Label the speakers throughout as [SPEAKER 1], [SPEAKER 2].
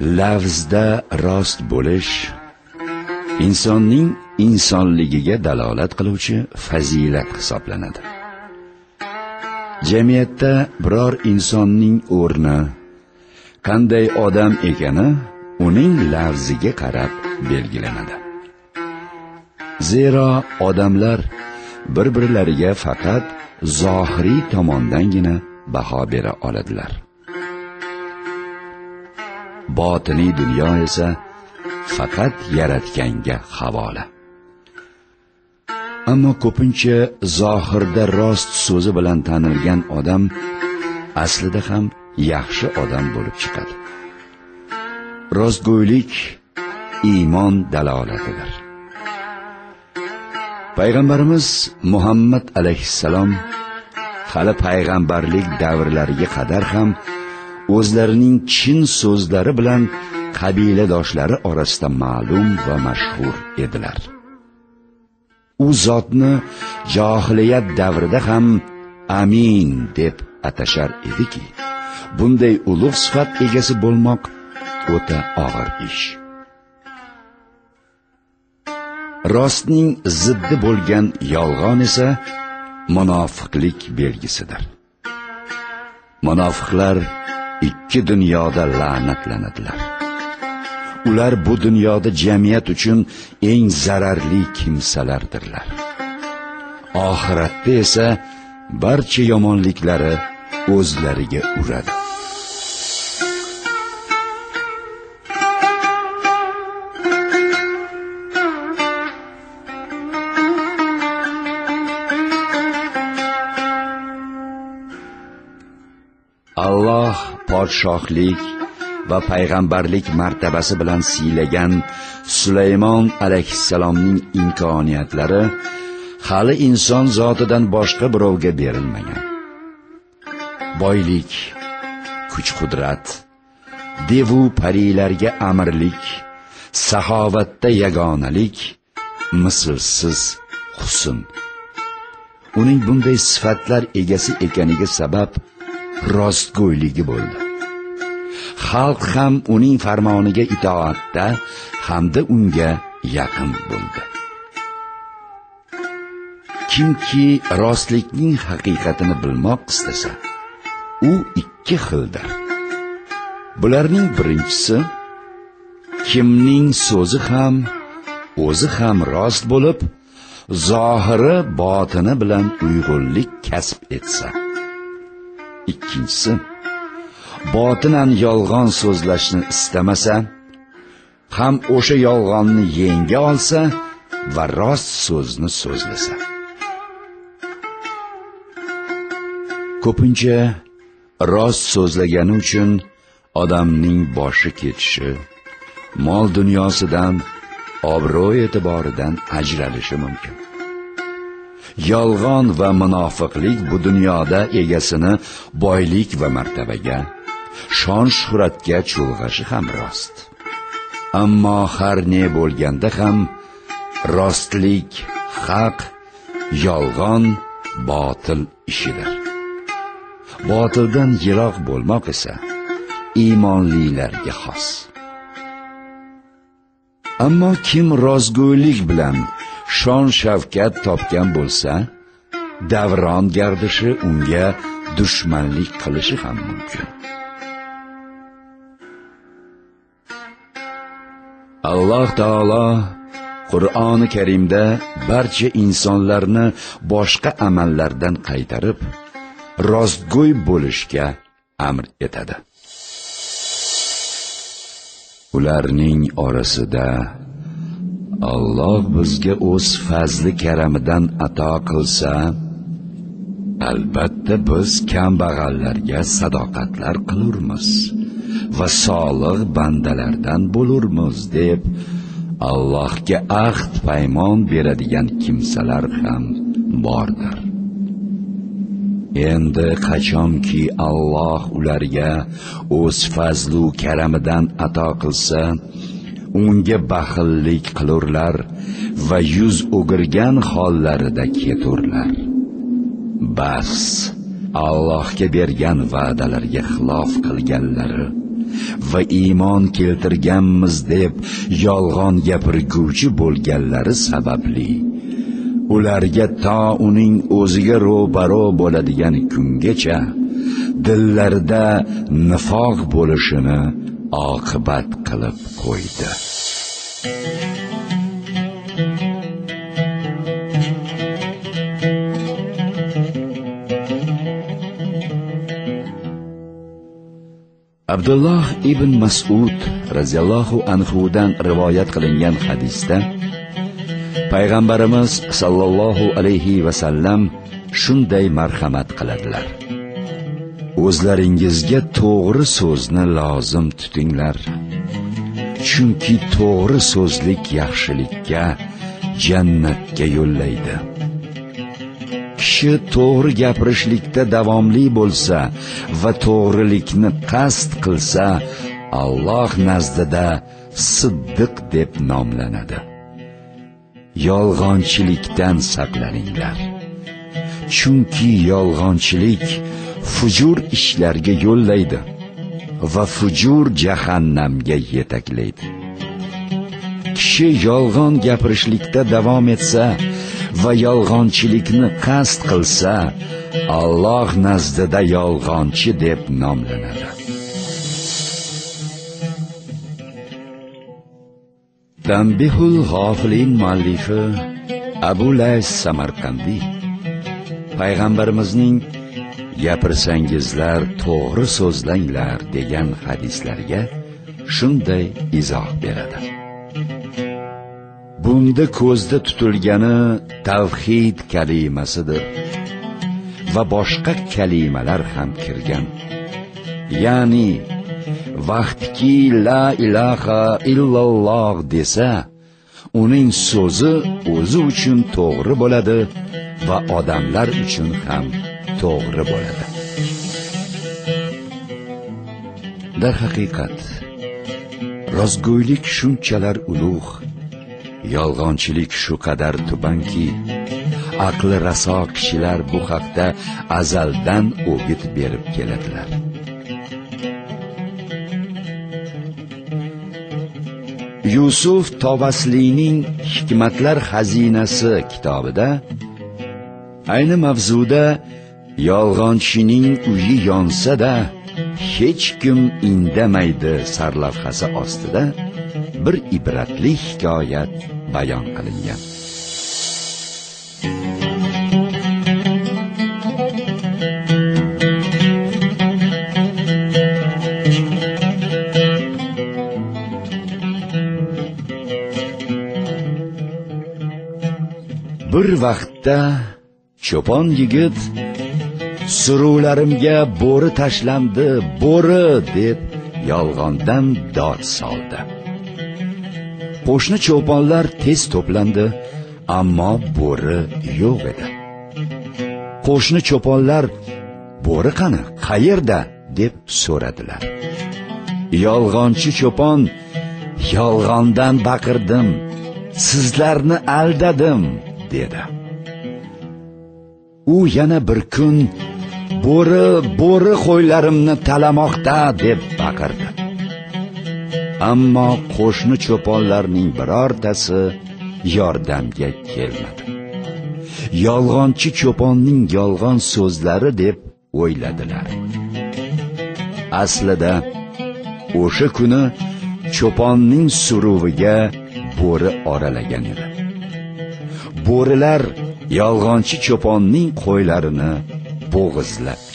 [SPEAKER 1] lafzda rost bo'lish insonning insonligiga dalolat qiluvchi fazilat hisoblanadi. Jamiyatda biror insonning o'rni qanday odam ekani uning lafziga qarab belgilanadi. Zero odamlar bir birlariga faqat zohiriy tomondangina baho bera oladilar. Botiniy dunyo esa faqat yaratganga havola. Ammo ko'pincha zohirda rost so'zi bilan tanilgan odam aslida ham yaxshi odam bo'lib chiqadi. Rostgo'ylik iymon dalolatidir. Payg'ambarimiz muhammad alayhissalom hali payg'ambarlik davrlariga qadar ham o'zlarining chin so'zlari bilan qabiladoshlari orasida ma'lum va mashhur edilar. U zotni johiliyat davrida ham amin deb atashar ediki bunday ulug' sifat egasi bo'lmoq o'ta og'ir ish. Rostning ziddi bo'lgan yolg'on esa munofiqlik belgisidir. Munofiqlar ikki dunyoda la'natlanadilar. Ular bu dunyoda jamiyat uchun eng zararli kimsalardirlar. Oxiratda esa barcha yomonliklari o'zlariga uradi. Podshohlik va payg'ambarlik martabasi bilan siylagan sulaymon alayhissalomning imkoniyatlari hali inson zotidan boshqa birovga berilmagan. Boylik kuch qudrat devu parilarga amirlik saxovatda yagonalik mislsiz husn. Uning bunday sifatlar egasi ekaniga sabab rostgo'yligi bo'ldi. Xalq ham uning farmoniga itoatda hamda unga yaqin bo'ldi. Kimki rostlikning haqiqatini bilmoq istasa u ikki xildir. Bularning birinchisi kimning so'zi ham o'zi ham rost bo'lib zohiri botini bilan uyg'unlik kasb etsa. Ikkinchisi botinan yolg'on so'zlashni istamasa ham o'sha yolg'onni yenga olsa va rost so'zni so'zlasa. Ko'pincha rost so'zlagani uchun odamning boshi ketishi mol dunyosidan obro' e'tiboridan ajralishi mumkin. Yolg'on va munofiqlik bu dunyoda egasini boylik va martabaga shon shuhratga chulg'ashi ham rost. Ammo har ne bo'lganda ham rostlik haq yolg'on botil ishidir. Botildan yiroq bo'lmoq esa iymonlilarga xos. Ammo kim rozgo'ylik bilan shon shavkat topgan bo'lsa davron gardishi unga dushmanlik qilishi ham mumkin. Alloh taolo qur'oni karimda barcha insonlarni boshqa amallardan qaytarib rostgo'y bo'lishga amr etadi. Ularning orasida Alloh bizga o'z fazli karamidan ato qilsa albatta biz kambag'allarga sadoqatlar qilurmiz. Va solih bandalardan bo'lurmiz deb Allohga ahd paymon beradigan kimsalar ham bordir. Endi qachonki Alloh ularga o'z fazlu karamidan ato qilsa unga baxillik qilurlar va yuz o'girgan hollarida keturlar. Bas! Allohga bergan va'dalarga xilof qilganlari va iymon keltirganmiz deb yolg'on gapirguvchi bo'lganlari sababli ularga to uning o'ziga ro'baro bo'ladigan kungacha dillarida nifoq bo'lishini oqibat qilib qo'ydi. Abdulloh ibn masud roziyallohu anhudan rivoyat qilingan hadisda payg'ambarimiz sollallohu alayhi vasallam shunday marhamat qiladilar. O'zlaringizga to'g'ri so'zni lozim tutinglar. Chunki to'g'ri so'zlik yaxshilikka jannatga yo'llaydi. Kishi to'g'ri gapirishlikda davomli bo'lsa va to'g'rilikni qasd qilsa alloh nazdida siddiq deb nomlanadi. Yolg'onchilikdan saqlaninglar. Chunki yolg'onchilik fujur ishlarga yo'llaydi va fujur jahannamga yetaklaydi. Kishi yolg'on gapirishlikda davom etsa va yolg'onchilikni qasd qilsa Alloh nazdida yolg'onchi deb nomlanadi. Tanbihul G'ofilin muallifi Abu Lays Samarqandiy payg'ambarimizning gapirsangizlar to'g'ri so'zlanglar degan hadislarga shunday izoh beradi. Bunda ko'zda tutilgani tavhid kalimasidir. Va boshqa kalimalar ham kirgan. Ya'ni vaqtki la ilaha illalloh desa uning so'zi o'zi uchun to'g'ri bo'ladi va odamlar uchun ham to'g'ri bo'ladi. Darhaqiqat rostgo'ylik shunchalar ulug' yolg'onchilik shu qadar tubanki aqli raso kishilar bu haqda azaldan o'git berib keladilar. Yusuf tobasliyning hikmatlar xazinasi kitobida ayni mavzuda yolg'onchining uyi yonsa-da hech kim indamaydi sarlavhasi ostida bir ibratli hikoyat bayon qilingan. Bir vaqtda cho'pon yigit suruvlarimga bo'ri tashlandi bo'ri deb yolg'ondan dod soldi. Qo'shni cho'ponlar tez to'plandi ammo bo'ri yo'q edi. Qo'shni cho'ponlar bo'ri qani qayerda? deb so'radilar. Yolg'onchi cho'pon yolg'ondan baqirdim sizlarni aldadim dedi. U yana bir kun bo'ri bo'ri qo'ylarimni talamoqda deb baqirdi. Ammo qo'shni cho'ponlarning birortasi yordamga kelmadi. Yolg'onchi cho'ponning yolg'on so'zlari deb o'yladilar. Aslida o'sha kuni cho'ponning suruviga bo'ri oralagan edi. Bo'rilar yolg'onchi cho'ponning qo'ylarini bo'g'izlab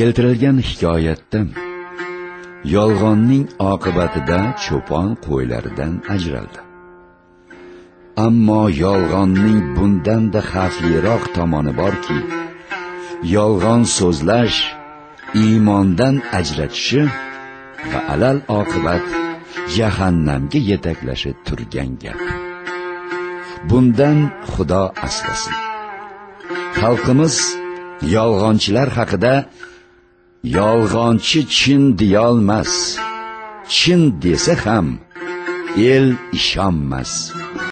[SPEAKER 1] keltirilgan hikoyatda yolg'onning oqibatida cho'pon qo'ylaridan ajraldi. Ammo yolg'onning bundanda xavfliroq tomoni borki yolg'on so'zlash iymondan ajratishi va alal oqibat jahannamga yetaklashi turgan gap. Bundan xudo asrasin. Xalqimiz yolg'onchilar haqida yolg'onchi chin deyolmas. Chin desa ham el ishonmas.